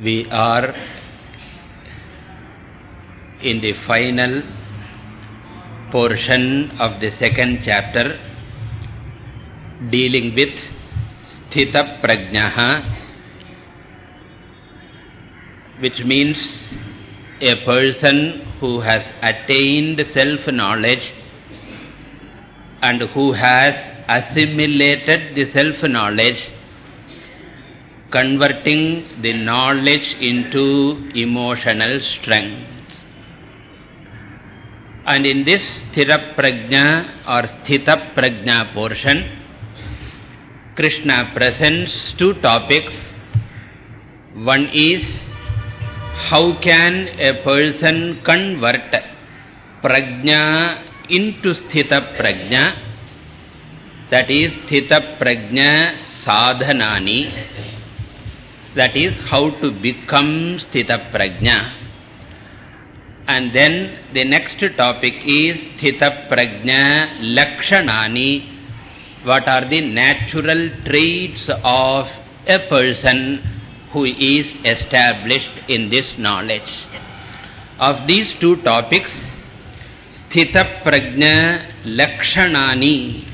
We are in the final portion of the second chapter dealing with Sthita Prajnaha which means a person who has attained self-knowledge and who has assimilated the self-knowledge converting the knowledge into emotional strength. And in this Sthira Prajna or Sthitaprajna portion, Krishna presents two topics. One is how can a person convert Prajna into Sthitaprajna, that is Sthita Prajna Sadhanani, that is how to become Sthita Prajna. And then the next topic is Sthita Prajna Lakshanani. What are the natural traits of a person who is established in this knowledge. Of these two topics, Sthita Prajna Lakshanani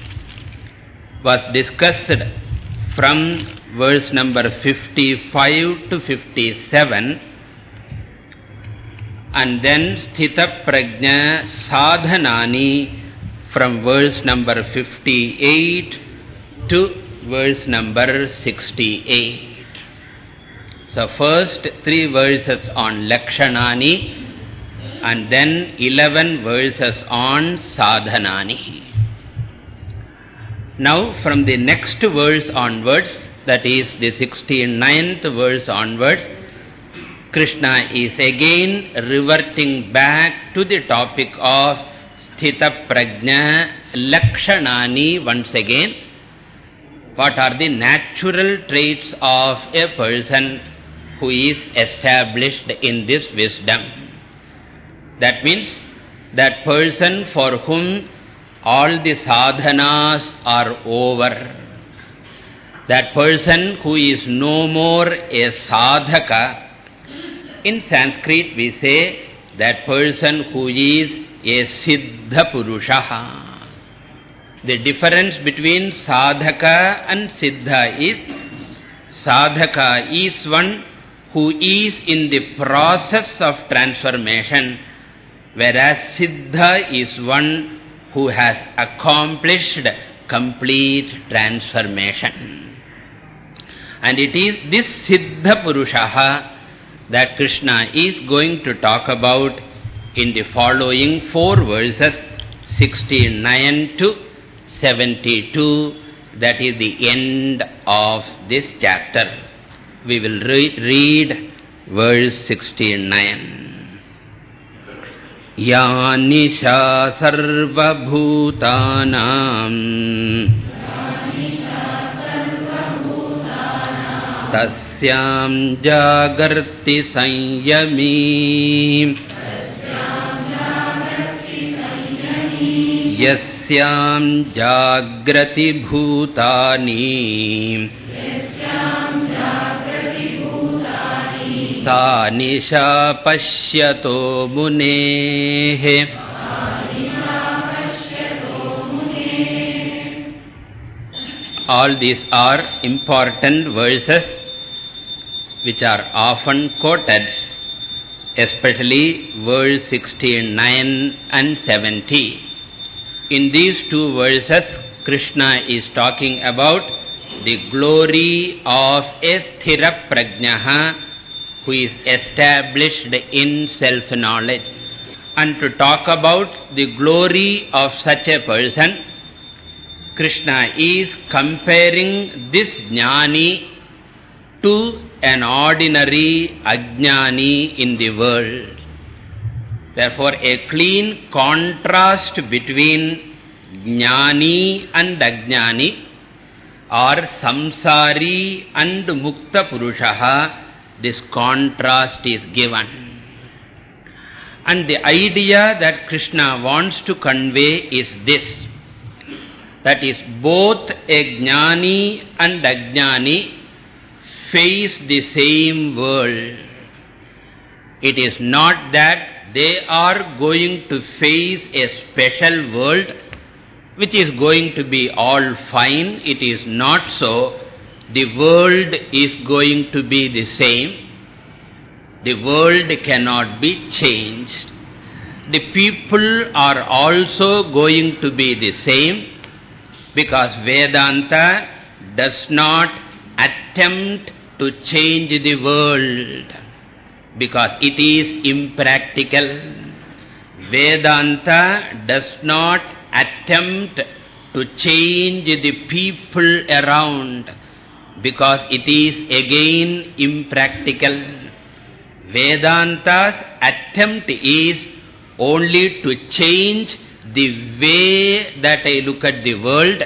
was discussed from verse number 55 to 57 and then Sthita Prajna Sadhanani from verse number 58 to verse number 68. So first three verses on Lakshanani and then 11 verses on Sadhanani. Now from the next verse onwards, that is the 69th verse onwards, Krishna is again reverting back to the topic of Sthita Prajna Lakshanani once again. What are the natural traits of a person who is established in this wisdom? That means that person for whom all the sadhanas are over that person who is no more a sadhaka, in Sanskrit we say that person who is a siddha purusha. The difference between sadhaka and siddha is sadhaka is one who is in the process of transformation, whereas siddha is one who has accomplished complete transformation. And it is this Siddha Purushaha that Krishna is going to talk about in the following four verses, 69 to 72. That is the end of this chapter. We will re read verse 69. या निशा सर्वभूतानाम् तस्याम् जागर्ति संयमी। जाग्रति भूतानि। सा निशा पश्यतो मुनेः। All these are important verses which are often quoted, especially verse 69 and 70. In these two verses, Krishna is talking about the glory of a sthira prajnaha who is established in self-knowledge. And to talk about the glory of such a person, Krishna is comparing this jnani to an ordinary ajnani in the world. Therefore, a clean contrast between jnani and ajnani or samsari and mukta purushaha, this contrast is given. And the idea that Krishna wants to convey is this. That is both a jnani and ajnani face the same world. It is not that they are going to face a special world which is going to be all fine. It is not so. The world is going to be the same. The world cannot be changed. The people are also going to be the same because Vedanta does not attempt to change the world because it is impractical. Vedanta does not attempt to change the people around because it is again impractical. Vedanta's attempt is only to change the way that I look at the world,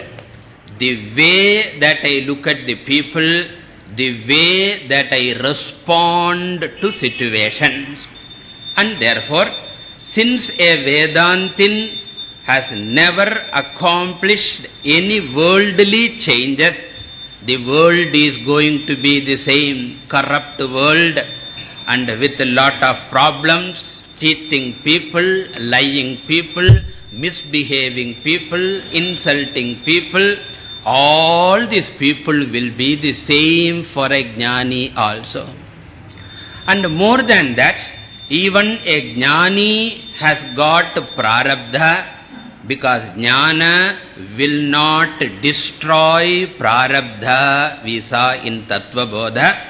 the way that I look at the people, the way that I respond to situations. And therefore, since a Vedantin has never accomplished any worldly changes, the world is going to be the same corrupt world and with a lot of problems, cheating people, lying people, misbehaving people, insulting people, all these people will be the same for a jnani also. And more than that, even a jnani has got prarabdha because jnana will not destroy prarabdha visa in tattva bodha.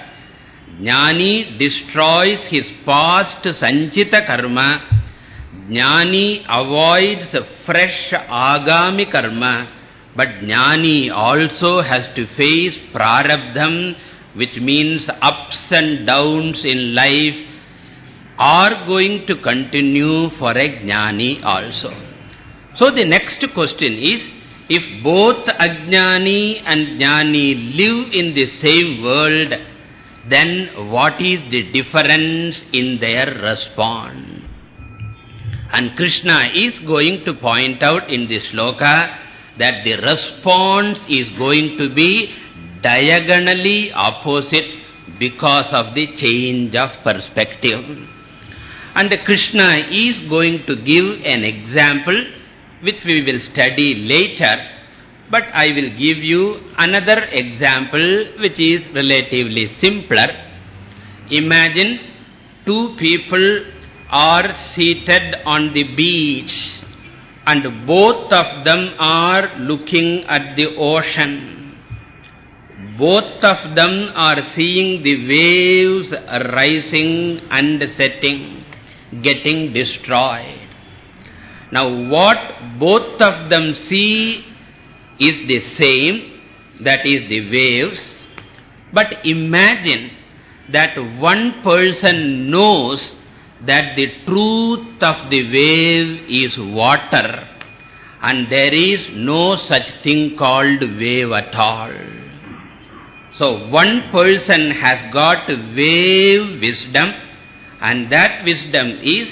Jnani destroys his past sanchita karma. Jnani avoids fresh agami karma. But Jnani also has to face prarabdham, which means ups and downs in life, are going to continue for a Jnani also. So the next question is, if both Ajnani and Jnani live in the same world, then what is the difference in their response? And Krishna is going to point out in this sloka that the response is going to be diagonally opposite because of the change of perspective. And Krishna is going to give an example which we will study later. But I will give you another example which is relatively simpler. Imagine two people are seated on the beach and both of them are looking at the ocean. Both of them are seeing the waves rising and setting, getting destroyed. Now what both of them see is the same, that is the waves. But imagine that one person knows that the truth of the wave is water and there is no such thing called wave at all. So one person has got wave wisdom and that wisdom is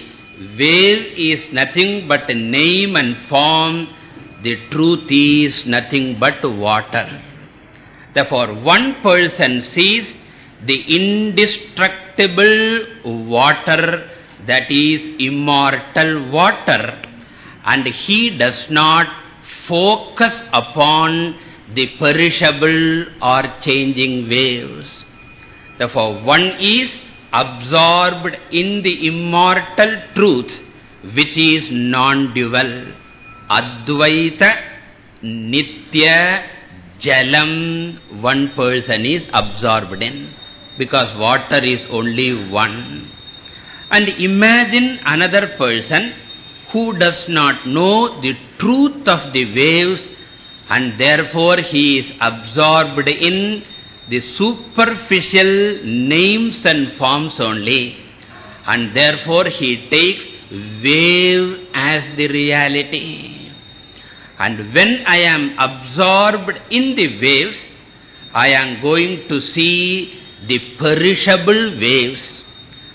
wave is nothing but name and form, the truth is nothing but water. Therefore one person sees the indestructible water that is immortal water and he does not focus upon the perishable or changing waves. Therefore, one is absorbed in the immortal truth which is non-dual. Advaita, Nitya, Jalam, one person is absorbed in because water is only one. And imagine another person who does not know the truth of the waves and therefore he is absorbed in the superficial names and forms only. And therefore he takes wave as the reality. And when I am absorbed in the waves, I am going to see the perishable waves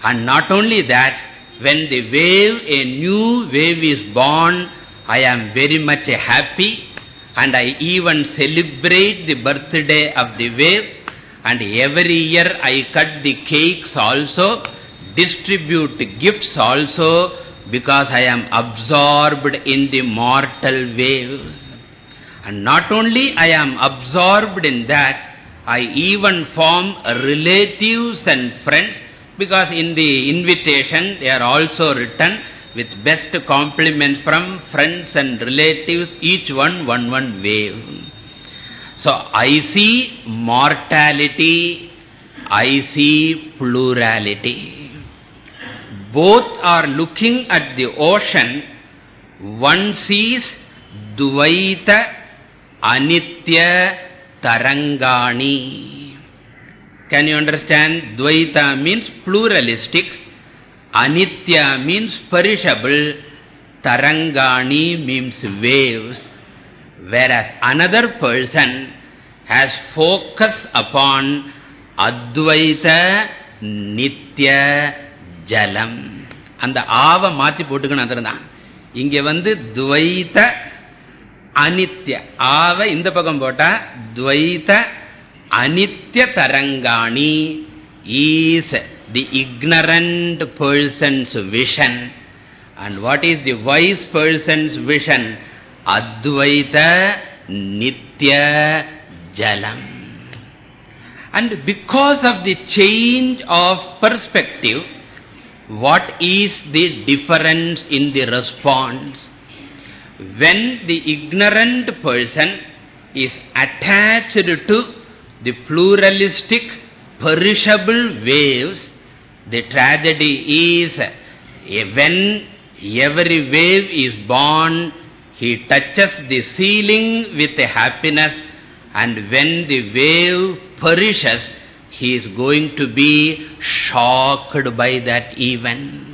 and not only that, when the wave, a new wave is born, I am very much happy. And I even celebrate the birthday of the wave. And every year I cut the cakes also, distribute gifts also, because I am absorbed in the mortal waves. And not only I am absorbed in that, I even form relatives and friends because in the invitation they are also written with best compliments from friends and relatives, each one one one wave. So I see mortality, I see plurality. Both are looking at the ocean, one sees Dvaita Anitya Tarangani. Can you understand? Dvaita means pluralistic. Anitya means perishable. Tarangani means waves. Whereas another person has focus upon Advaita Nitya Jalam. அந்த ஆவ மாத்தி போட்டுக்கணும் அதுதான் இங்க வந்து துவைத்த அனித்ய ஆவ இந்த பக்கம் போட்டா துவைத Anitya Tarangani is the ignorant person's vision. And what is the wise person's vision? Advaita Nitya Jalam. And because of the change of perspective, what is the difference in the response? When the ignorant person is attached to the pluralistic, perishable waves, the tragedy is eh, when every wave is born, he touches the ceiling with happiness and when the wave perishes, he is going to be shocked by that event.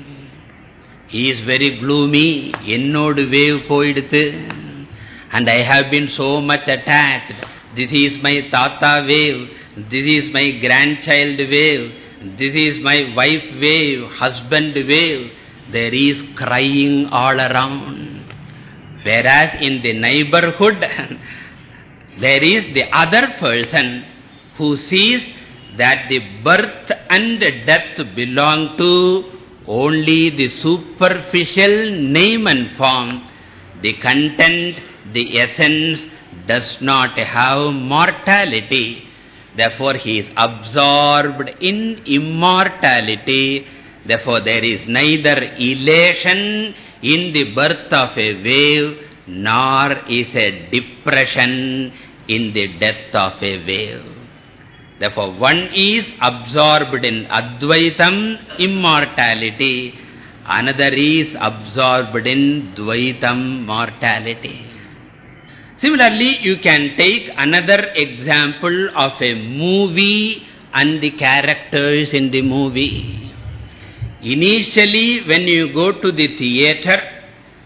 He is very gloomy. Ennodu wave poiduthu. And I have been so much attached. This is my tata wave. This is my grandchild wave. This is my wife wave, husband wave. There is crying all around. Whereas in the neighborhood, there is the other person who sees that the birth and death belong to only the superficial name and form, the content, the essence does not have mortality. Therefore, he is absorbed in immortality. Therefore, there is neither elation in the birth of a wave, nor is a depression in the death of a wave. Therefore, one is absorbed in Advaitam, immortality. Another is absorbed in Dvaitam, mortality. Similarly, you can take another example of a movie and the characters in the movie. Initially, when you go to the theater,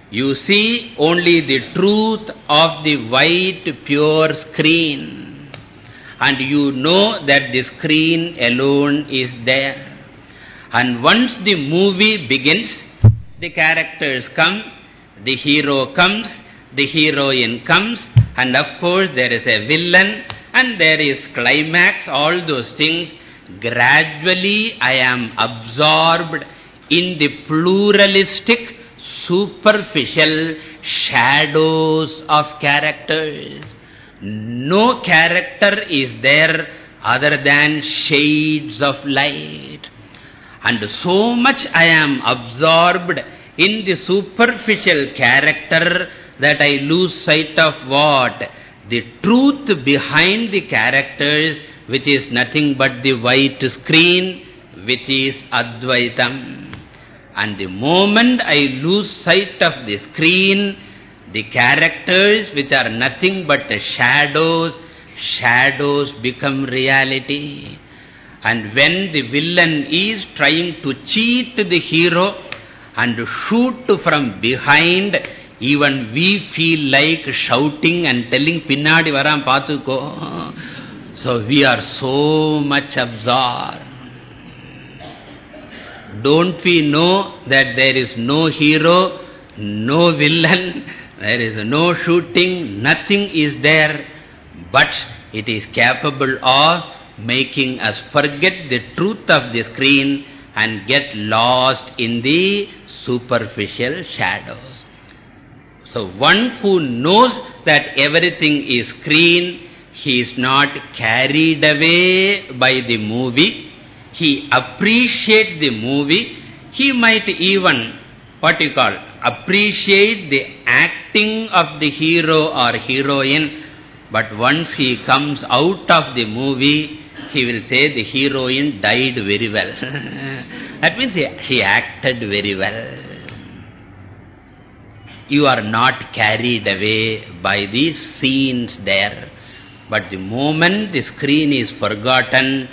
you see only the truth of the white pure screen and you know that the screen alone is there. And once the movie begins, the characters come, the hero comes, the heroine comes, and of course there is a villain, and there is climax, all those things. Gradually I am absorbed in the pluralistic, superficial shadows of characters. No character is there other than shades of light. And so much I am absorbed in the superficial character that I lose sight of what? The truth behind the characters which is nothing but the white screen which is Advaitam. And the moment I lose sight of the screen, the characters which are nothing but the shadows, shadows become reality. And when the villain is trying to cheat the hero and shoot from behind, even we feel like shouting and telling pinnadi varam patuko. So we are so much absorbed. Don't we know that there is no hero, no villain, there is no shooting, nothing is there, but it is capable of making us forget the truth of the screen and get lost in the superficial shadows. So one who knows that everything is screen, he is not carried away by the movie. He appreciates the movie. He might even, what you call, appreciate the acting of the hero or heroine. But once he comes out of the movie, he will say the heroine died very well. that means he, she acted very well. You are not carried away by these scenes there. But the moment the screen is forgotten,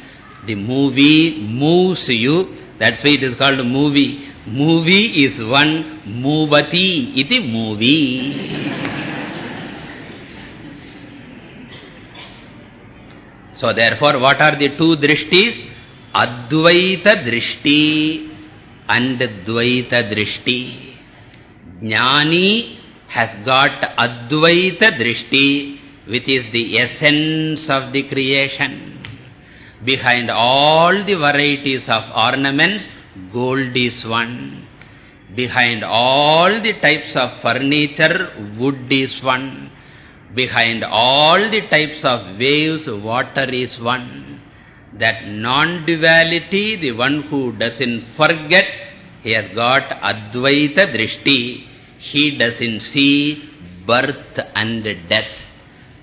the movie moves you. That's why it is called movie. Movie is one, movati iti movie. So therefore, what are the two drishtis? Advaita drishti and Dvaita drishti. Jnani has got Advaita drishti, which is the essence of the creation. Behind all the varieties of ornaments, gold is one. Behind all the types of furniture, wood is one. Behind all the types of waves, water is one. That non-duality, the one who doesn't forget, he has got Advaita Drishti. He doesn't see birth and death.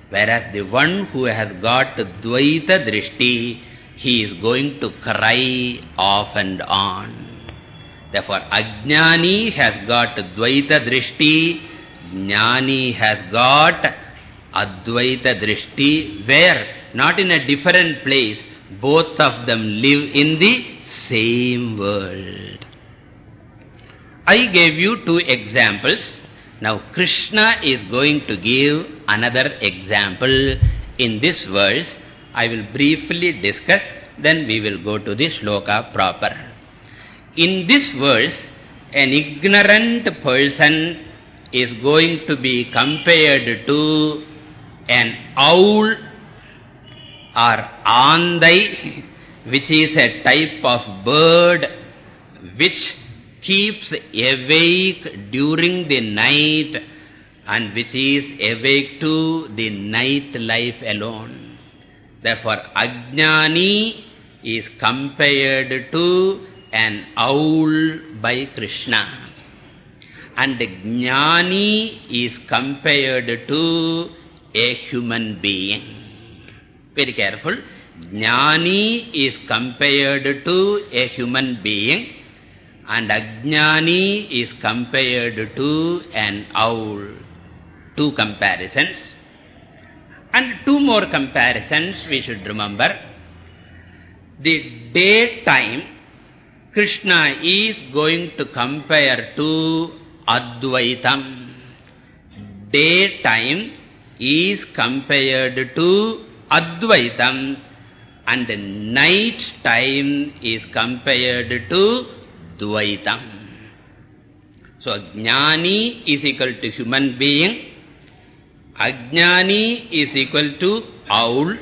Whereas the one who has got Dvaita Drishti, he is going to cry off and on. Therefore, Ajnani has got Dvaita Drishti, Jnani has got Advaita Drishti, where, not in a different place, both of them live in the same world. I gave you two examples. Now Krishna is going to give another example in this verse. I will briefly discuss, then we will go to the shloka proper. In this verse, an ignorant person is going to be compared to an owl or andai, which is a type of bird which keeps awake during the night and which is awake to the night life alone. Therefore, Ajnani is compared to an owl by Krishna. And Jnani is compared to a human being. Very careful. Jnani is compared to a human being and Ajnani is compared to an owl. Two comparisons. And two more comparisons we should remember. The daytime, Krishna is going to compare to Advaitam. Daytime, is compared to Advaitam and night time is compared to Dvaitam. So, Jnani is equal to human being, Ajnani is equal to owl,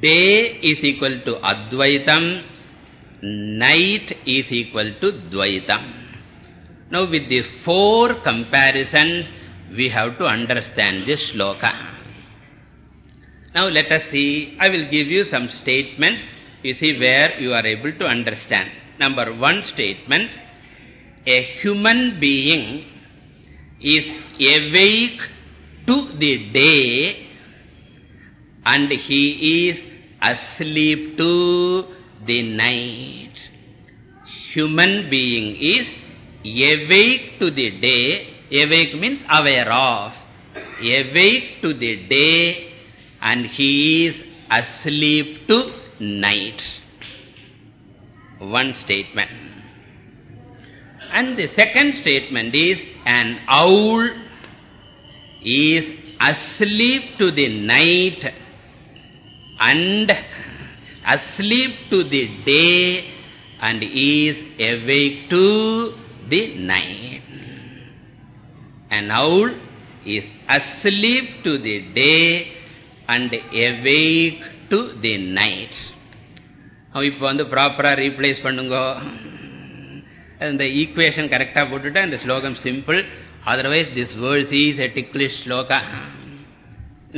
day is equal to Advaitam, night is equal to Dvaitam. Now, with these four comparisons, we have to understand this shloka. Now let us see, I will give you some statements, you see where you are able to understand. Number one statement, a human being is awake to the day and he is asleep to the night. Human being is awake to the day Awake means aware of. Awake to the day and he is asleep to night. One statement. And the second statement is an owl is asleep to the night and asleep to the day and is awake to the night. An owl is asleep to the day and awake to the night. இப்போ வந்து ப்ராப்பராக replace பண்ணுங்க. இந்த equation கரெக்டாக போட்டுட்டா இந்த ஸ்லோகம் simple otherwise this verse is a ticklish shloka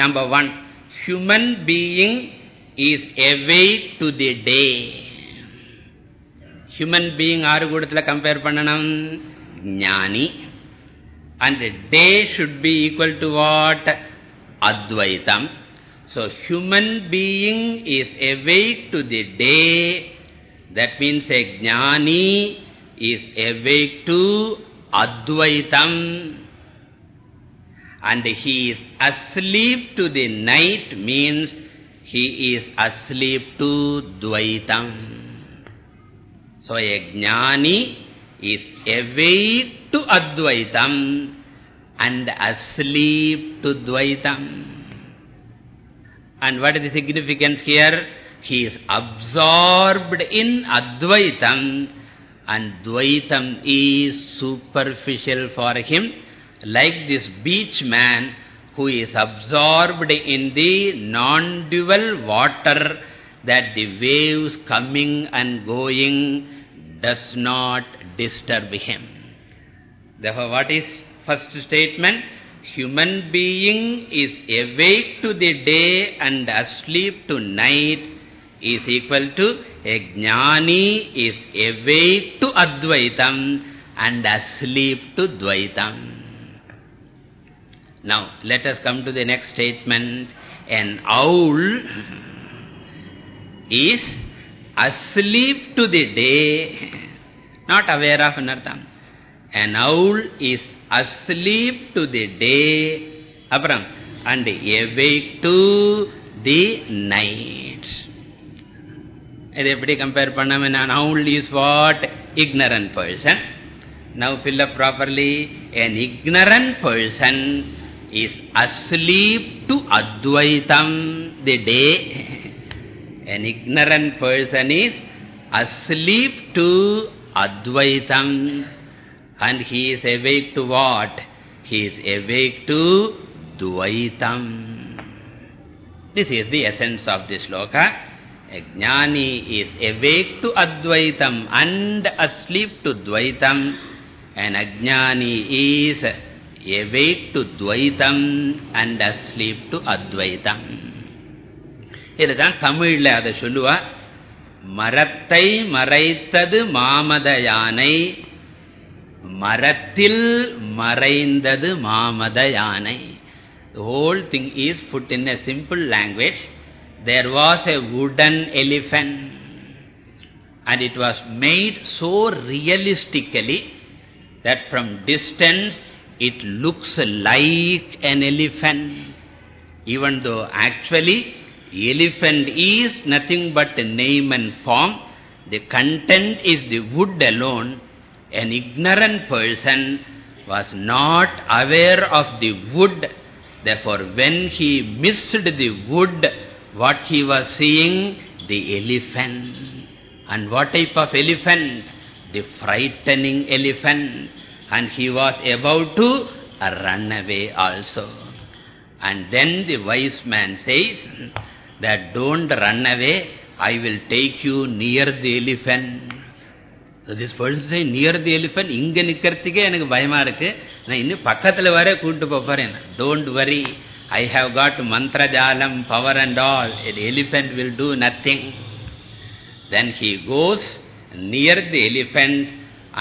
number one human being is away to the day human being ஆறு கூடத்தில் கம்பேர் பண்ணணும். ஞானி. And they should be equal to what Advaitam. So, human being is awake to the day. That means a jnani is awake to Advaitam. And he is asleep to the night means he is asleep to Dvaitam. So, a jnani is awake to Advaitam and asleep to Dvaitam. And what is the significance here? He is absorbed in Advaitam and Dvaitam is superficial for him like this beach man who is absorbed in the non-dual water that the waves coming and going does not disturb him. Therefore, what is first statement? Human being is awake to the day and asleep to night is equal to a jnani is awake to Advaitam and asleep to Dvaitam. Now, let us come to the next statement. An owl is asleep to the day, not aware of anartham. An owl is asleep to the day, apram, and awake to the night. இது எப்படி compare பண்ணாம an owl is what? Ignorant person. Now fill up properly. An ignorant person is asleep to Advaitam the day. An ignorant person is asleep to Advaitam and he is awake to what? He is awake to Dvaitam. This is the essence of this sloka. A jnani is awake to Advaitam and asleep to Dvaitam. An ajnani is awake to Dvaitam and asleep to Advaitam. இதுதான் தமிழ்ல அதை சொல்லுவா மரத்தை மறைத்தது மாமத யானை மரத்தில் மறைந்தது மாமத யானை The whole thing is put in a simple language. There was a wooden elephant and it was made so realistically that from distance it looks like an elephant. Even though actually elephant is nothing but a name and form, the content is the wood alone. An ignorant person was not aware of the wood. Therefore, when he missed the wood, what he was seeing? The elephant. And what type of elephant? The frightening elephant. And he was about to run away also. And then the wise man says that don't run away, I will take you near the elephant So this person say near the elephant, இங்க நிக்கிறதுக்கே எனக்கு பயமா இருக்கு நான் இன்னும் பக்கத்துல வர கூட்டு போறேன் don't worry I have got mantra jalam power and all the elephant will do nothing then he goes near the elephant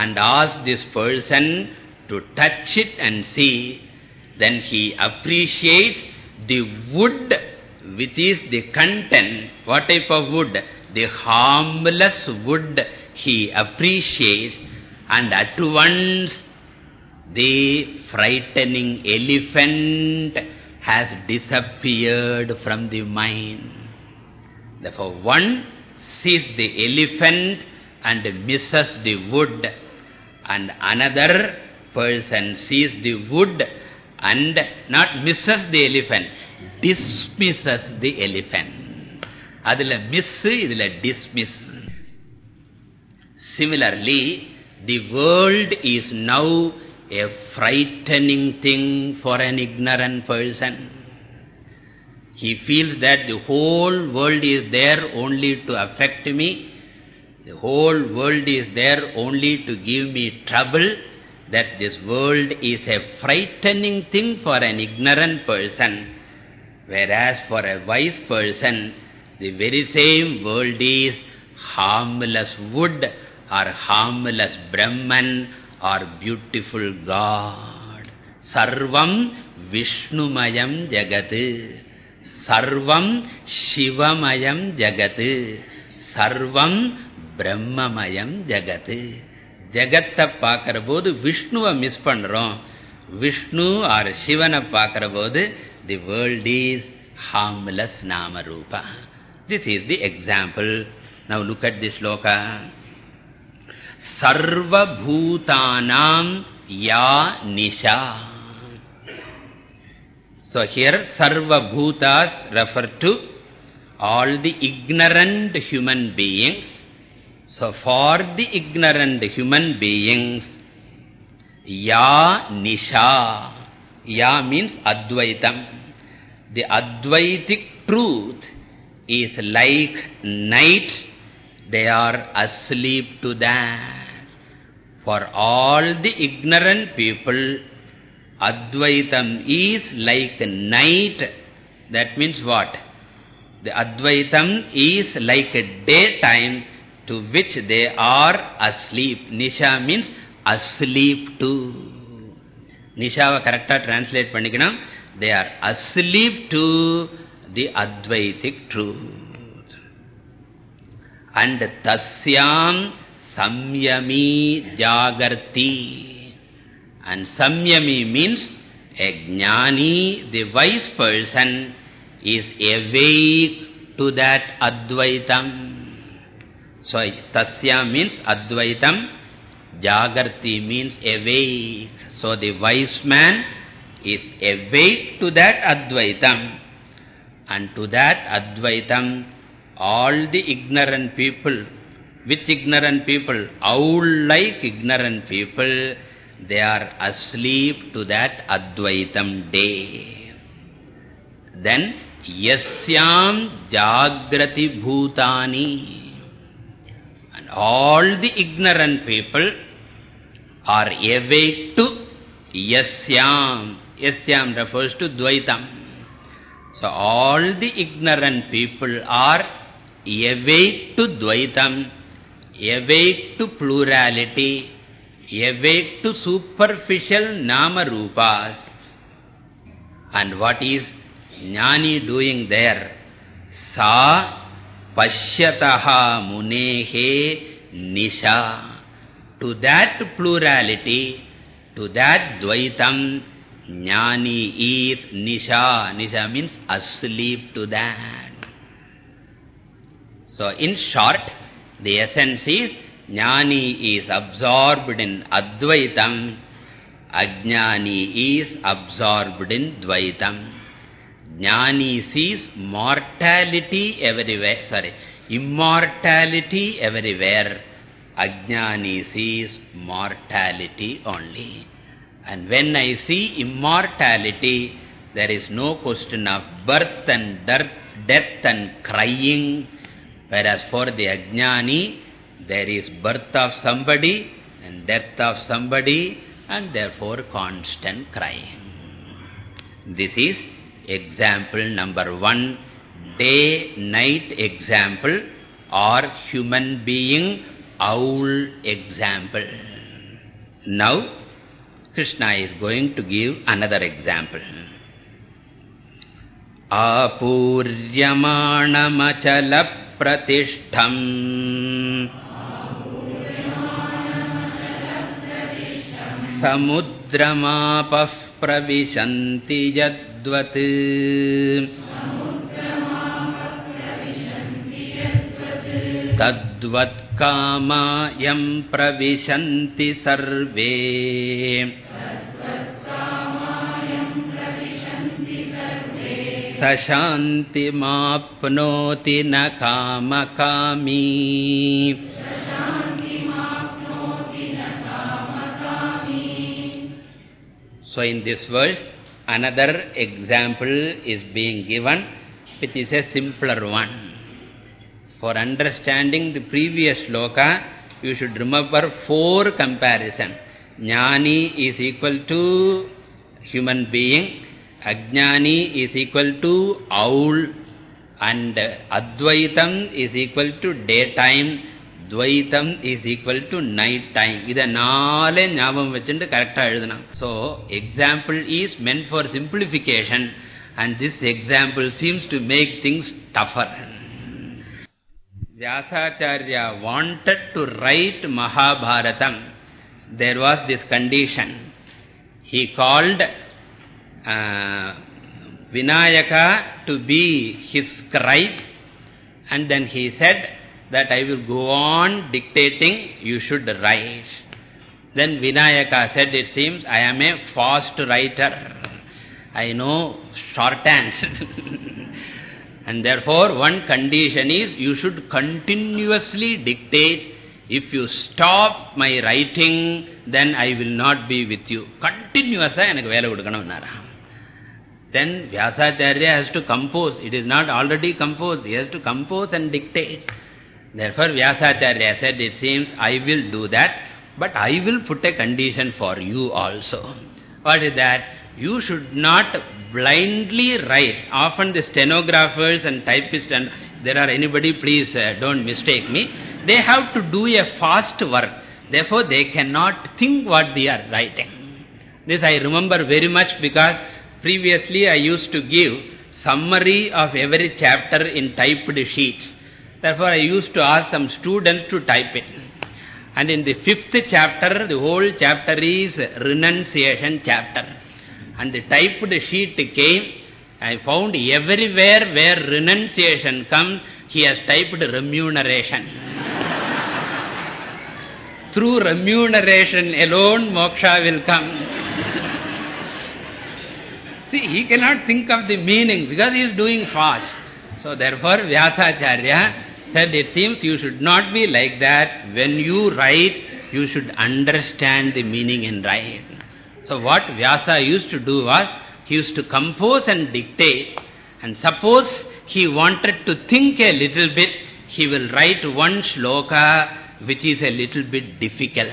and asks this person to touch it and see then he appreciates the wood which is the content what type of wood the harmless wood he appreciates and at once the frightening elephant has disappeared from the mind. Therefore, one sees the elephant and misses the wood, and another person sees the wood and not misses the elephant, dismisses the elephant. Adila miss, idila dismiss. Similarly, the world is now a frightening thing for an ignorant person. He feels that the whole world is there only to affect me. The whole world is there only to give me trouble. That this world is a frightening thing for an ignorant person. Whereas for a wise person, the very same world is harmless wood or harmless Brahman or beautiful God. Sarvam Vishnumayam Jagat. Sarvam Shivamayam Jagat. Sarvam Brahmamayam Jagat. ஜகத்தை பார்க்கிற போது விஷ்ணுவை miss பண்றோம் Vishnu R சிவனை பார்க்கிற போது the world is harmless nama rupa. This is the example. Now look at this sloka. Sarva bhutanam ya nisha. So here sarva bhutas refer to all the ignorant human beings so for the ignorant human beings, Ya Nisha, Ya means Advaitam. The Advaitic truth is like night, they are asleep to that. For all the ignorant people, Advaitam is like night. That means what? The Advaitam is like a daytime to which they are asleep. Nisha means asleep to. Nisha Nishawa character translate pannikinam. They are asleep to the Advaitic truth. And tasyam samyami jagarti. And samyami means a jnani, the wise person, is awake to that Advaitam. So, tasya means advaitam, jagarti means awake. So, the wise man is awake to that advaitam. And to that advaitam, all the ignorant people, with ignorant people, owl-like ignorant people, they are asleep to that advaitam day. Then, yasyam jagrati bhutani all the ignorant people are awake to yasyam. Yasyam refers to dvaitam. So all the ignorant people are awake to dvaitam, awake to plurality, awake to superficial nama rupas. And what is Jnani doing there? Sa pashyataha munehe nisha. To that plurality, to that dvaitam, jnani is nisha. Nisha means asleep to that. So in short, the essence is jnani is absorbed in advaitam, ajnani is absorbed in dvaitam. Jnani sees mortality everywhere, sorry, immortality everywhere. Ajnani sees mortality only. And when I see immortality, there is no question of birth and death and crying. Whereas for the Ajnani, there is birth of somebody and death of somebody and therefore constant crying. This is example number one, day-night example or human being owl example. Now, Krishna is going to give another example. Apuryamanamatala-pratishtham प्रतिष्ठम्। समुद्रमापः प्रविशन्ति यद्वत्। तद्वत्कामायं प्रविशन्ति सर्वे। So in this verse, another example is being given which is a simpler one. For understanding the previous sloka, you should remember four comparison. Jnani is equal to human being, Ajnani is equal to owl, and Advaitam is equal to daytime, Dvaitam is equal to night time. இதை நாலே ஞாபகம் வச்சுட்டு கரெக்டா எழுதணும். So, example is meant for simplification and this example seems to make things tougher. Vyasacharya wanted to write Mahabharatam. There was this condition. He called Vinayaka to be his scribe and then he said that I will go on dictating, you should write. Then Vinayaka said, it seems I am a fast writer. I know shorthand. and therefore one condition is you should continuously dictate. If you stop my writing, then I will not be with you. Continuous, I am going to. Then Vyasacharya has to compose. It is not already composed. He has to compose and dictate. Therefore, Vyasacharya said, it seems I will do that, but I will put a condition for you also. What is that? You should not blindly write. Often the stenographers and typists, and there are anybody, please uh, don't mistake me, they have to do a fast work. Therefore, they cannot think what they are writing. This I remember very much because previously I used to give summary of every chapter in typed sheets. Therefore, I used to ask some students to type it. And in the fifth chapter, the whole chapter is renunciation chapter. And the typed sheet came, I found everywhere where renunciation comes, he has typed remuneration. Through remuneration alone, moksha will come. See, he cannot think of the meaning because he is doing fast. So therefore, Vyasacharya said it seems you should not be like that. When you write, you should understand the meaning in writing. So what Vyasa used to do was, he used to compose and dictate. And suppose he wanted to think a little bit, he will write one shloka which is a little bit difficult.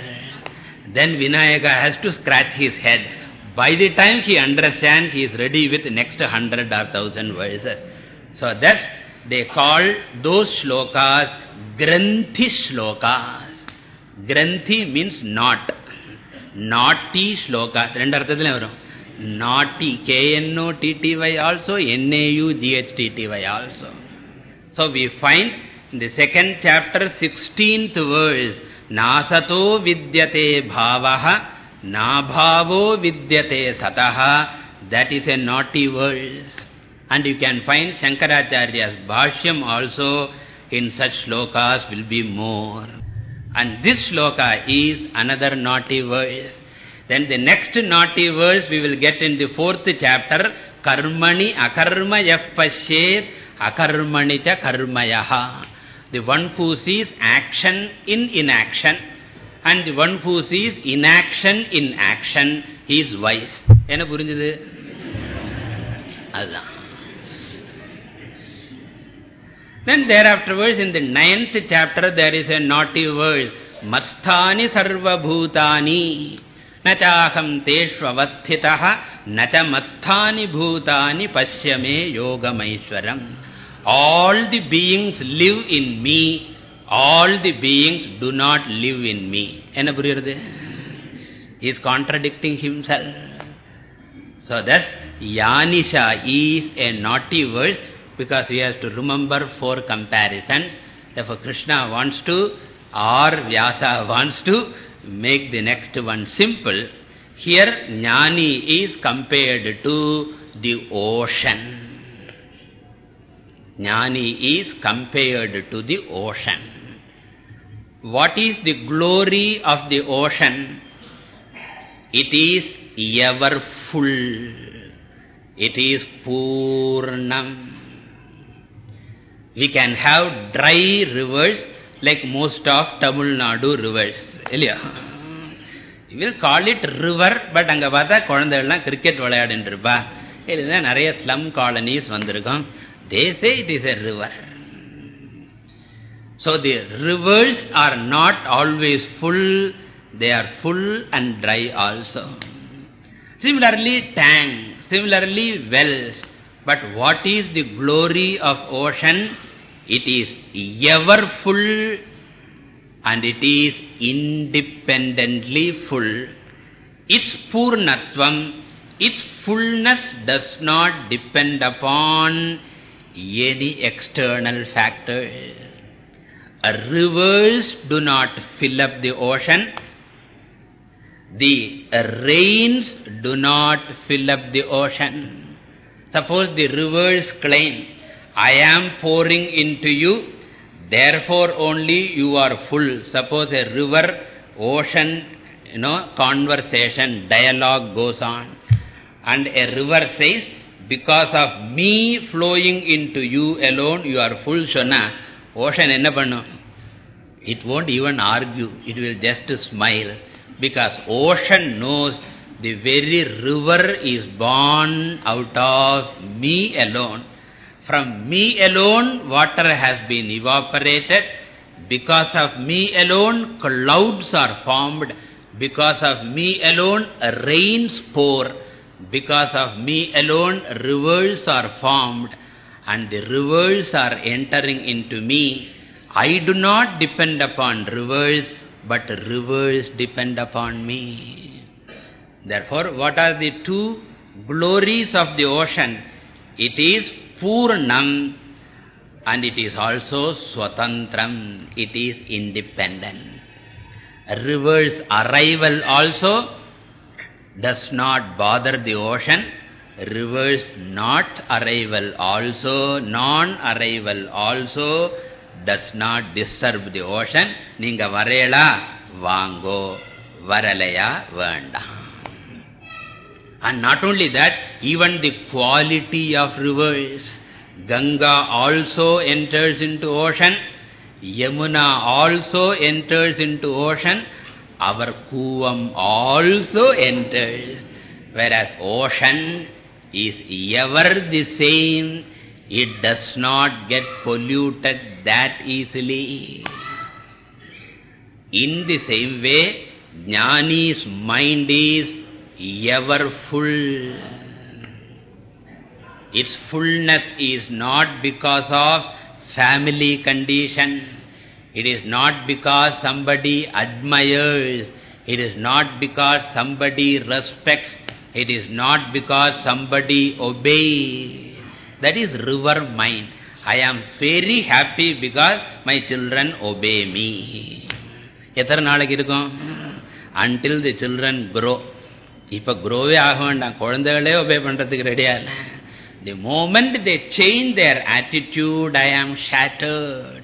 Then Vinayaka has to scratch his head. By the time he understands, he is ready with next hundred or thousand verses. So that's they call those shlokas Granthi shlokas. Granthi means not. Naughty shlokas. Naughty. K-N-O-T-T-Y also. N-A-U-G-H-T-T-Y also. So we find in the second chapter, 16th verse, Nasato vidyate bhavaha, nabhavo vidyate sataha. That is a naughty verse. And you can find Shankaracharya's Bhashyam also in such slokas will be more. And this sloka is another naughty verse. Then the next naughty verse we will get in the fourth chapter, Karmani akarma yaffashet akarmani cha karmayaha. The one who sees action in inaction and the one who sees inaction in action, he is wise. ena purinjathu? adha Then thereafterwards, in the ninth chapter, there is a naughty word Masthani sarva bhutani nachaham teshvavasthitaha nacha masthani bhutani pashyame yogamaishwaram. All the beings live in me all the beings do not live in me. Enna puriyarudhu? He is contradicting himself. So thus, Yanisha is a naughty verse because we have to remember four comparisons. Therefore, Krishna wants to or Vyasa wants to make the next one simple. Here, Jnani is compared to the ocean. Jnani is compared to the ocean. What is the glory of the ocean? It is ever full. It is Purnam. We can have dry rivers like most of Tamil Nadu rivers. இல்லையா You will call it river, but அங்க பார்த்தா குழந்தைகள்லாம் cricket விளையாடின்னு இருப்பா. இல்லைன்னா நிறைய slum colonies வந்திருக்கும். they say it is a river. So the rivers are not always full, they are full and dry also. Similarly, tanks, similarly, wells. But what is the glory of ocean? It is ever full and it is independently full. Its purnatvam, its fullness does not depend upon any external factor. Rivers do not fill up the ocean. The rains do not fill up the ocean. Suppose the rivers claim, I am pouring into you, therefore only you are full. Suppose a river, ocean, you know, conversation, dialogue goes on. And a river says, because of me flowing into you alone, you are full, Shona. Ocean enna pannu? It won't even argue. It will just smile. Because ocean knows the very river is born out of me alone. From me alone, water has been evaporated. Because of me alone, clouds are formed. Because of me alone, rains pour. Because of me alone, rivers are formed. And the rivers are entering into me. I do not depend upon rivers, but rivers depend upon me. Therefore, what are the two glories of the ocean? It is Purnam and it is also Swatantram. It is independent. River's arrival also does not bother the ocean. River's not arrival also, non-arrival also does not disturb the ocean. Ninga varela vango, varalaya vanda. And not only that, even the quality of rivers. Ganga also enters into ocean. Yamuna also enters into ocean. Our Kuvam also enters. Whereas ocean is ever the same it does not get polluted that easily. In the same way, Jnani's mind is ever full. Its fullness is not because of family condition. It is not because somebody admires. It is not because somebody respects. It is not because somebody obeys. That is river mind. I am very happy because my children obey me. எத்தனை நாளைக்கு இருக்கும் until the children grow இப்ப growவே ஆக வேண்டாம் குழந்தைகளே obey பண்றதுக்கு ரெடியா இல்லை the moment they change their attitude I am shattered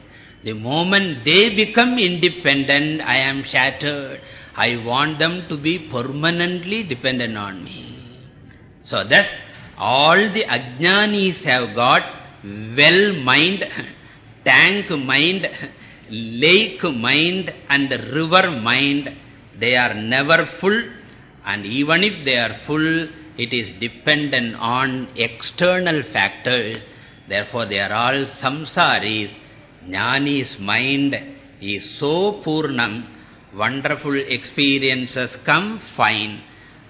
the moment they become independent I am shattered I want them to be permanently dependent on me so thus all the ajnanis have got well mind, tank mind, lake mind and river mind. They are never full and even if they are full, it is dependent on external factors. Therefore, they are all samsaris. Jnani's mind is so purnam, wonderful experiences come, fine.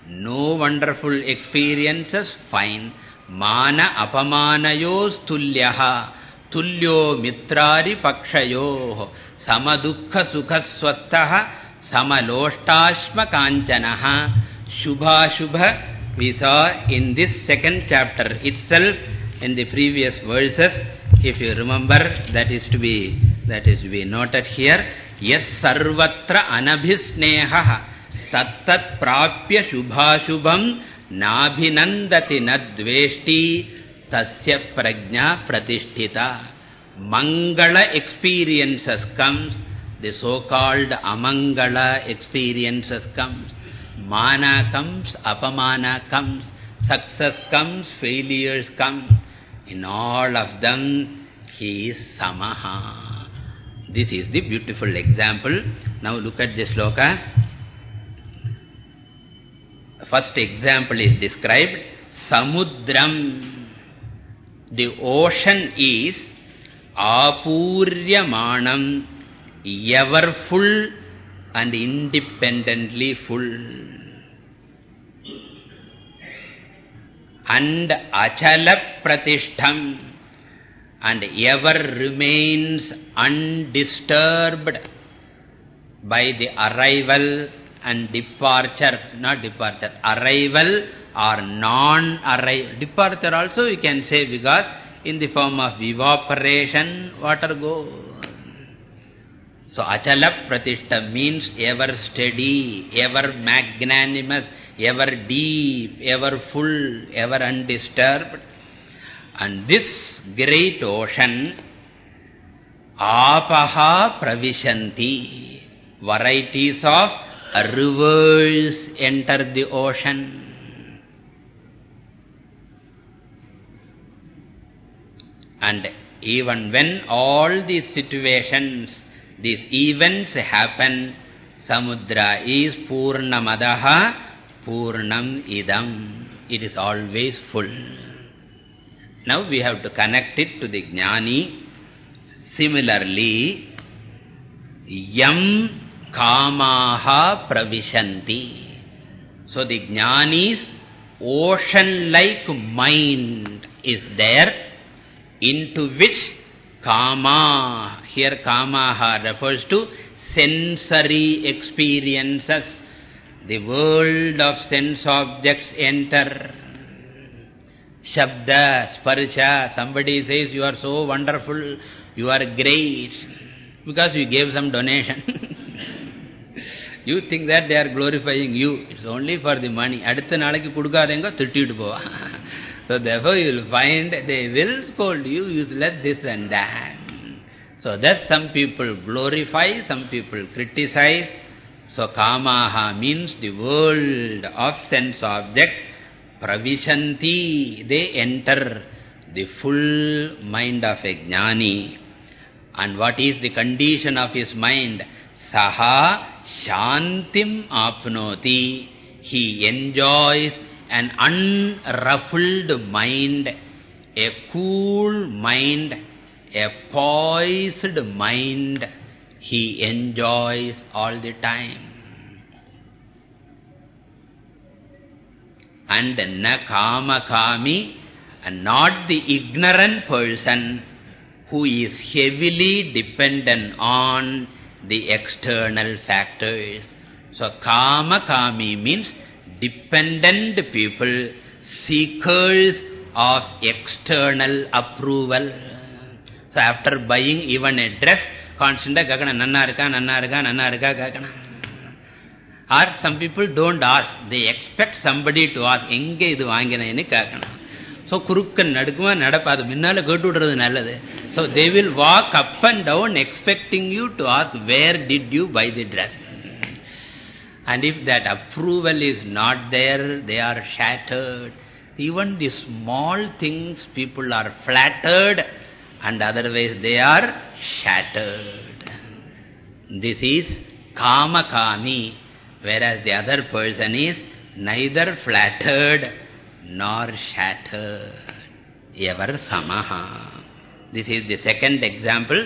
No wonderful experiences, fine. Mana apamanayos tulyaha. Tulyo mitrari pakshayo. Samadukha sukhaswastaha. Samaloshtasma kanchanaha. Shubha Shubha. We saw in this second chapter itself, in the previous verses, if you remember, that is to be, that is to be noted here. Yes sarvatra anabhisneha. तत्तत् प्राप्य शुभाशुभम् नाभिनन्दति न द्वेष्टि तस्य प्रज्ञा प्रतिष्ठिता comes, the so-called Amangala experiences comes. Mana comes, Apamana comes, success comes, failures come. In all of them, he is Samaha. This is the beautiful example. Now look at this sloka. First example is described, Samudram. The ocean is apuryamanam, ever full and independently full. And achala pratishtham, and ever remains undisturbed by the arrival and departure, not departure, arrival or non-arrival. Departure also you can say because in the form of evaporation, water goes. So, achala pratishta means ever steady, ever magnanimous, ever deep, ever full, ever undisturbed. And this great ocean, apaha pravishanti, varieties of rivers enter the ocean. And even when all these situations, these events happen, Samudra is Purnamadaha, Purnam Idam. It is always full. Now we have to connect it to the Jnani. Similarly, Yam Kamaha Pravishanti. So the Jnani's ocean-like mind is there into which kama, here kamaha refers to sensory experiences. The world of sense objects enter. Shabda, Sparsha, somebody says you are so wonderful, you are great, because you gave some donation. you think that they are glorifying you. It's only for the money. Adutha nalaki kudukadenga thittitu pova. So therefore you will find they will scold you, you let this and that. So thus some people glorify, some people criticize. So kamaha means the world of sense objects. Pravishanti, they enter the full mind of a jnani. And what is the condition of his mind? Saha shantim apnoti. He enjoys an unruffled mind, a cool mind, a poised mind, he enjoys all the time. And na kama kami, and not the ignorant person who is heavily dependent on the external factors. So kama kami means dependent people, seekers of external approval. So after buying even a dress, constantly kakana nanna irka, nanna irka, nanna irka kakana. Or some people don't ask, they expect somebody to ask, enge idu vaanginaini kakana. So kurukkan nadukuma nadapadu, minnala kettuduradhu nalladhu. So they will walk up and down expecting you to ask, where did you buy the dress? And if that approval is not there, they are shattered. Even the small things, people are flattered and otherwise they are shattered. This is kama kami, whereas the other person is neither flattered nor shattered. Ever samaha. This is the second example,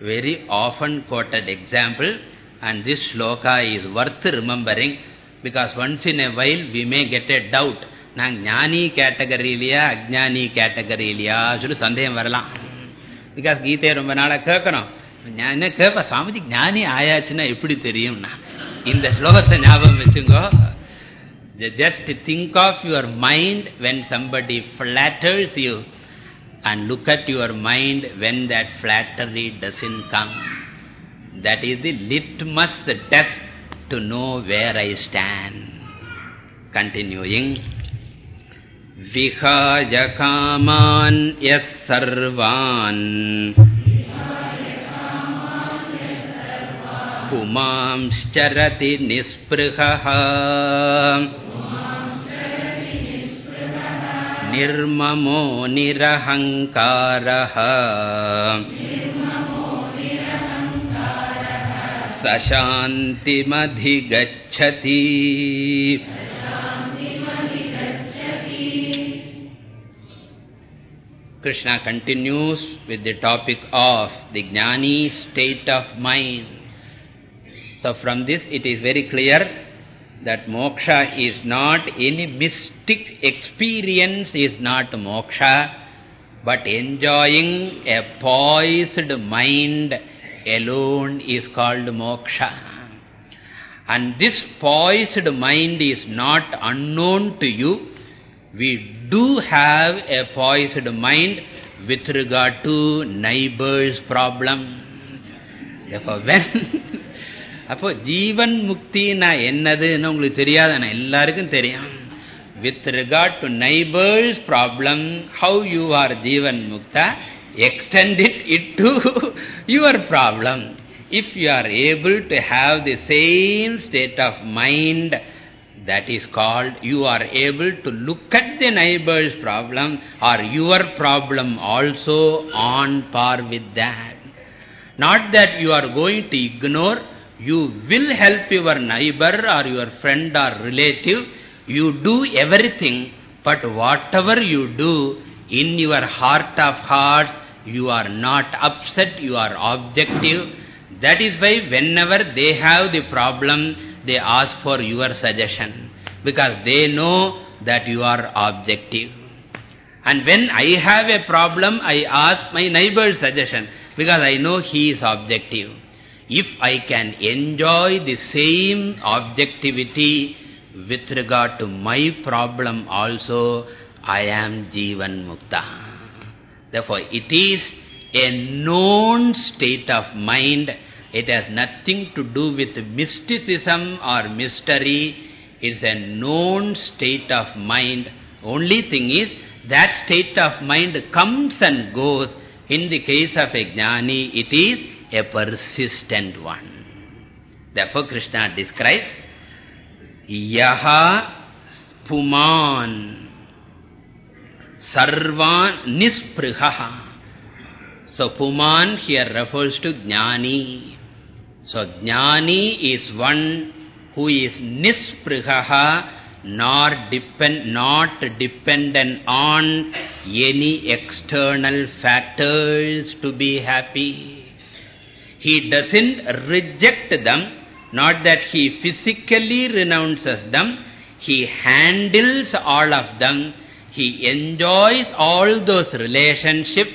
very often quoted example. And this shloka is worth remembering because once in a while we may get a doubt. நான் ஞானி கேட்டகரியிலையா அஜ்ஞானி கேட்டகரியிலையா சொல்லி சந்தேகம் வரலாம் because கீதையை ரொம்ப நாளாக கேட்கணும் நான் என்ன கேட்பேன் சுவாமிஜி ஞானி ஆயாச்சுன்னா எப்படி தெரியும்னா இந்த ஸ்லோகத்தை ஞாபகம் வச்சுங்கோ just think of your mind when somebody flatters you and look at your mind when that flattery doesn't come. That is the litmus test to know where I stand. Continuing. Vihaya kaman yas sarvan Pumamscharati nisprihaha Nirmamo nirahankaraha सशान्तिमधिगच्छति Krishna continues with the topic of the jnani state of mind. So from this it is very clear that moksha is not any mystic experience is not moksha, but enjoying a poised mind alone is called moksha. And this poised mind is not unknown to you. We do have a poised mind with regard to neighbor's problem. Therefore, when அப்போ ஜீவன் முக்தி நான் என்னதுன்னு உங்களுக்கு தெரியாது நான் எல்லாருக்கும் தெரியும் with regard to neighbor's problem how you are jivan mukta extend it, it to your problem if you are able to have the same state of mind that is called you are able to look at the neighbor's problem or your problem also on par with that not that you are going to ignore you will help your neighbor or your friend or relative. You do everything, but whatever you do, in your heart of hearts, you are not upset, you are objective. That is why whenever they have the problem, they ask for your suggestion. Because they know that you are objective. And when I have a problem, I ask my neighbor's suggestion. Because I know he is objective. If I can enjoy the same objectivity with regard to my problem also, I am Jivan Mukta. Therefore, it is a known state of mind. It has nothing to do with mysticism or mystery. It's a known state of mind. Only thing is, that state of mind comes and goes. In the case of a jnani, it is a persistent one. Therefore, Krishna describes Yaha Puman Sarvan Nisprihaha. So, Puman here refers to Jnani. So, Jnani is one who is Nisprihaha, nor depend, not dependent on any external factors to be happy. He doesn't reject them, not that he physically renounces them. He handles all of them. He enjoys all those relationships,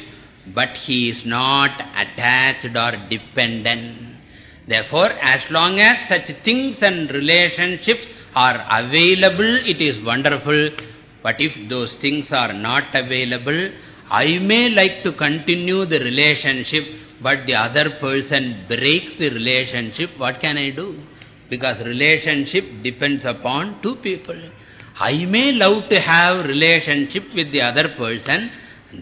but he is not attached or dependent. Therefore, as long as such things and relationships are available, it is wonderful. But if those things are not available, I may like to continue the relationship, but the other person breaks the relationship, what can I do? Because relationship depends upon two people. I may love to have relationship with the other person,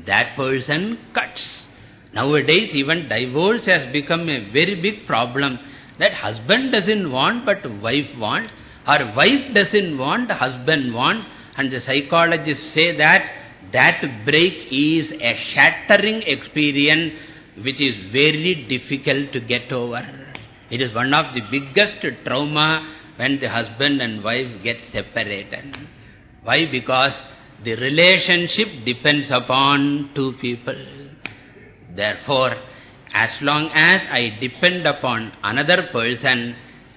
that person cuts. Nowadays, even divorce has become a very big problem. That husband doesn't want, but wife wants. Or wife doesn't want, husband wants. And the psychologists say that that break is a shattering experience which is very difficult to get over. It is one of the biggest trauma when the husband and wife get separated. Why? Because the relationship depends upon two people. Therefore, as long as I depend upon another person,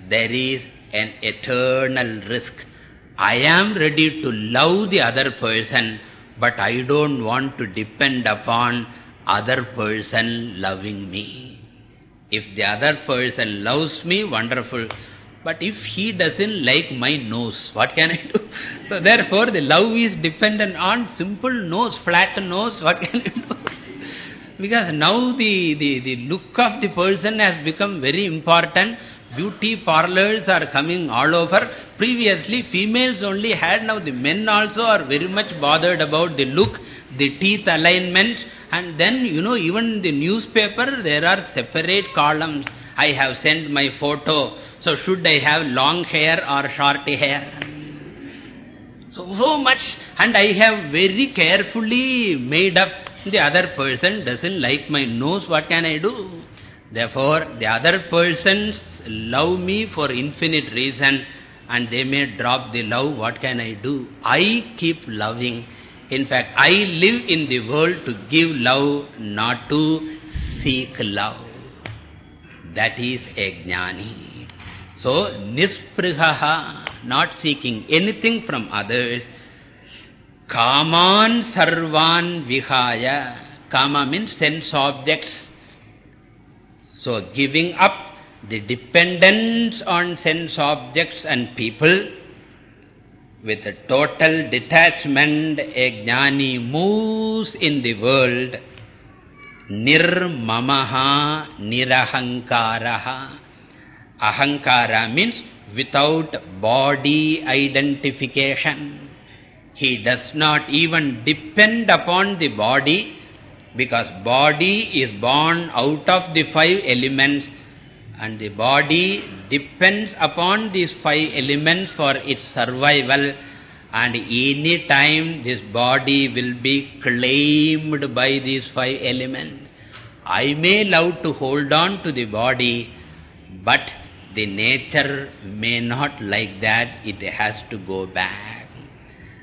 there is an eternal risk. I am ready to love the other person, but I don't want to depend upon other person loving me. If the other person loves me, wonderful. But if he doesn't like my nose, what can I do? So therefore, the love is dependent on simple nose, flat nose, what can I do? because now the, the, the look of the person has become very important. Beauty parlors are coming all over. Previously, females only had, now the men also are very much bothered about the look, the teeth alignment, and then, you know, even the newspaper, there are separate columns. I have sent my photo. So, should I have long hair or short hair? So, so much. And I have very carefully made up. The other person doesn't like my nose. What can I do? Therefore, the other persons love me for infinite reason and they may drop the love. What can I do? I keep loving In fact, I live in the world to give love, not to seek love. That is a jnani. So, nisprihaha, not seeking anything from others. Kaman sarvan vihaya. Kama means sense objects. So, giving up the dependence on sense objects and people with a total detachment, a jnani moves in the world nirmamaha nirahankaraha. Ahankara means without body identification. He does not even depend upon the body because body is born out of the five elements and the body depends upon these five elements for its survival and any time this body will be claimed by these five elements. I may love to hold on to the body, but the nature may not like that. It has to go back.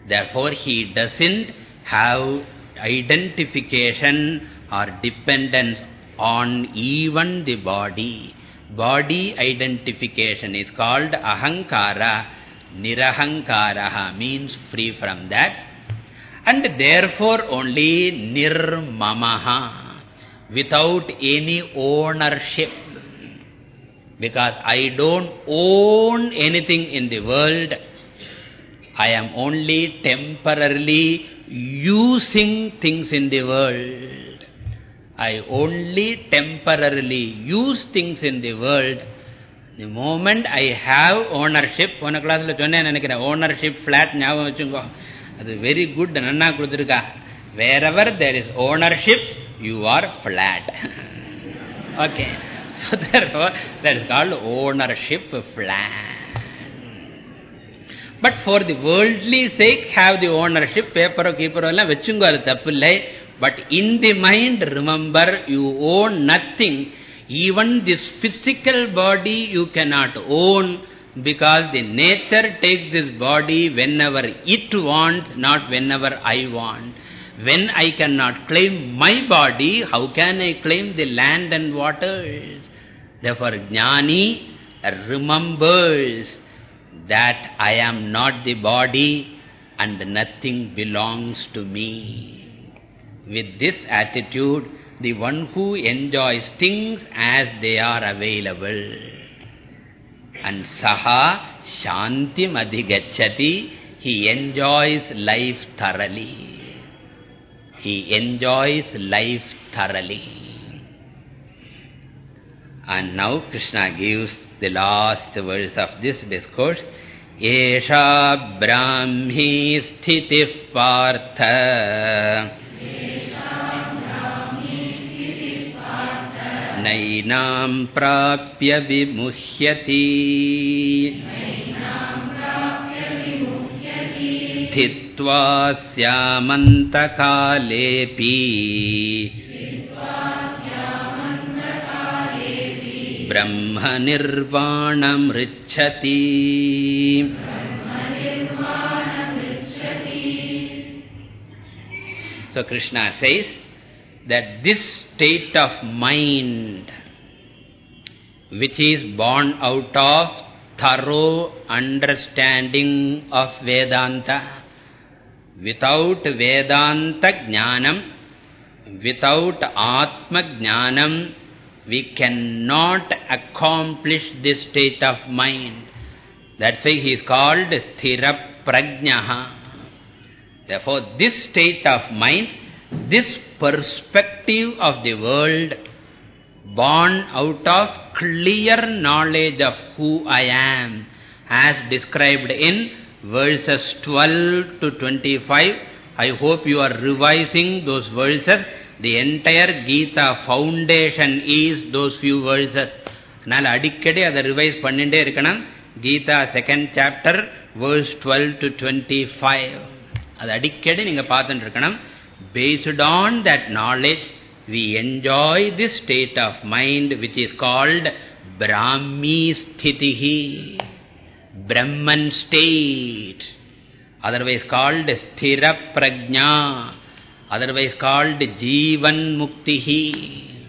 Therefore, he doesn't have identification or dependence on even the body. Body identification is called ahankara. Nirahankaraha means free from that. And therefore only nirmamaha, without any ownership. Because I don't own anything in the world. I am only temporarily using things in the world. I only temporarily use things in the world the moment I have ownership, போன கிளாஸ்ல சொன்னேன் நினைக்கிறேன் ownership flat ஞாபகம் வச்சுங்கோ அது very good நன்னா கொடுத்துருக்கா wherever there is ownership you are flat okay so therefore that is called ownership flat but for the worldly sake have the ownership paper keeper எல்லாம் வச்சுங்கோ அது தப்பு but in the mind remember you own nothing even this physical body you cannot own because the nature takes this body whenever it wants, not whenever I want. When I cannot claim my body, how can I claim the land and waters? Therefore, Jnani remembers that I am not the body and nothing belongs to me. With this attitude, the one who enjoys things as they are available. And saha shanti madhigachati, he enjoys life thoroughly. He enjoys life thoroughly. And now Krishna gives the last verse of this discourse. Esha brahmi partha नैनाम् प्राप्य विमुह्यति। स्थित्वा स्यामन्तकालेऽपि। ब्रह्मनिर्वाणमृच्छति। So Krishna says that this state of mind which is born out of thorough understanding of Vedanta. Without Vedanta Jnanam, without Atma Jnanam, we cannot accomplish this state of mind. That's why he is called Sthira Prajnaha. Therefore, this state of mind this perspective of the world born out of clear knowledge of who I am as described in verses 12 to 25. I hope you are revising those verses. The entire Gita foundation is those few verses. அதனால் அடிக்கடி அதை revise பண்ணிட்டே இருக்கணும் Geetha second chapter verse twelve to twenty five அது அடிக்கடி நீங்கள் பார்த்துட்டு இருக்கணும் Based on that knowledge, we enjoy this state of mind which is called Brahmi Sthitihi, Brahman state. otherwise called Sthira Prajna, otherwise called Jivan Muktihi.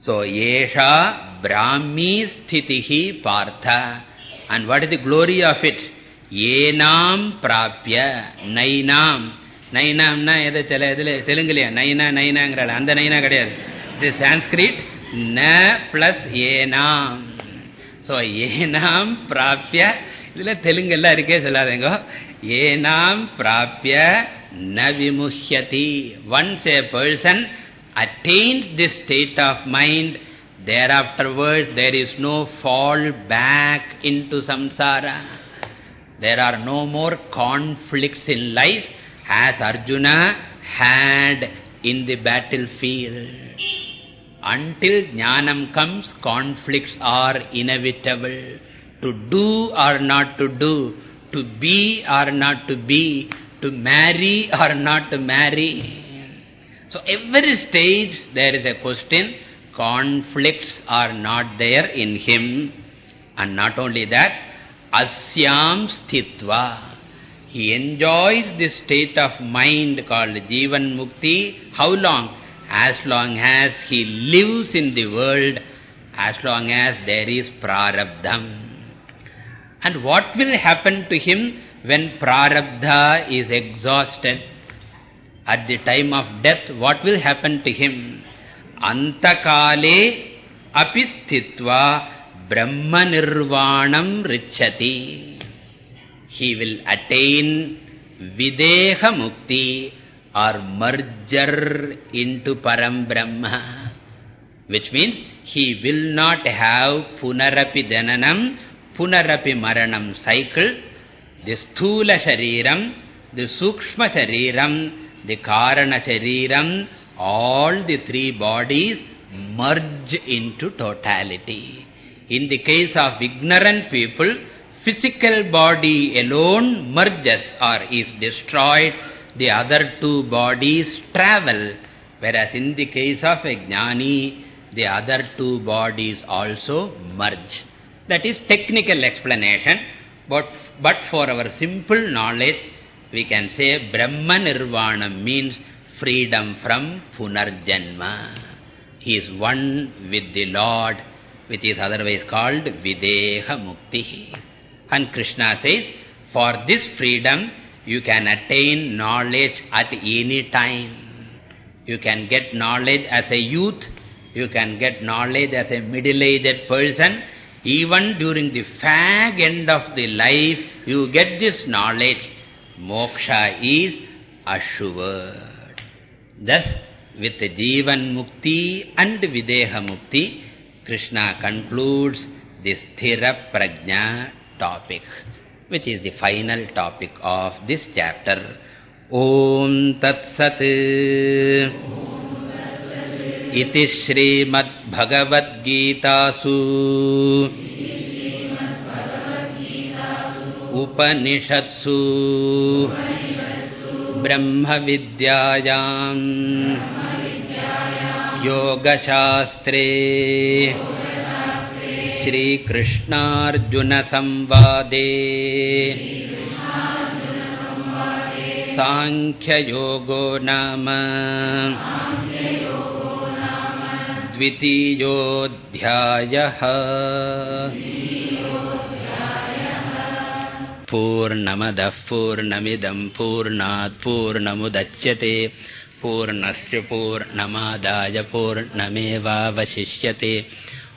So, Yesha Brahmi Sthitihi Partha. And what is the glory of it? Yenam Prapya Nainam. நைனாம்னா எது சில இதில் தெலுங்குலையா நைனா நைனாங்கிறாள் அந்த நைனா கிடையாது இது சான்ஸ்கிரிட் ந plus ஏனாம் so ஏனாம் பிராப்பிய இதில் தெலுங்கெல்லாம் இருக்கே சொல்லாதேங்கோ ஏனாம் பிராப்பிய ந விமுஹ்யதி once a person attains this state of mind there there is no fall back into samsara there are no more conflicts in life as Arjuna had in the battlefield. Until jnanam comes, conflicts are inevitable. To do or not to do, to be or not to be, to marry or not to marry. So every stage there is a question, conflicts are not there in him. And not only that, asyam sthitva. He enjoys this state of mind called Jivan Mukti. How long? As long as he lives in the world, as long as there is prarabdham. And what will happen to him when prarabdha is exhausted? At the time of death, what will happen to him? Antakale apisthitva brahma nirvanam richati. He will attain videha mukti or merger into param brahma. Which means he will not have punarapi jananam, punarapi maranam cycle. The sthula shariram, the sukshma shariram, the karana shariram, all the three bodies merge into totality. In the case of ignorant people, physical body alone merges or is destroyed, the other two bodies travel. Whereas in the case of a jnani, the other two bodies also merge. That is technical explanation, but, but for our simple knowledge, we can say Brahma Nirvana means freedom from Punarjanma. He is one with the Lord, which is otherwise called Videha Mukti. And Krishna says, for this freedom, you can attain knowledge at any time. You can get knowledge as a youth, you can get knowledge as a middle-aged person, even during the fag end of the life, you get this knowledge. Moksha is assured. Thus, with Jivan Mukti and Videha Mukti, Krishna concludes this Sthira Prajna topic, which is the final topic of this chapter. Om Tat Sat. Iti Srimad Bhagavad Gita Su Upanishatsu ब्रह्मविद्यायाम् योगशास्त्रे श्रीकृष्णार्जुनसंवादे। साङ्ख्ययोगो नाम। द्वितीयोऽध्यायः। पूर्णमदः पूर्णमिदम् पूर्णात् पूर्णमुदच्यते। पूर्णस्य पूर्णमादाय पूर्णमेवावशिष्यते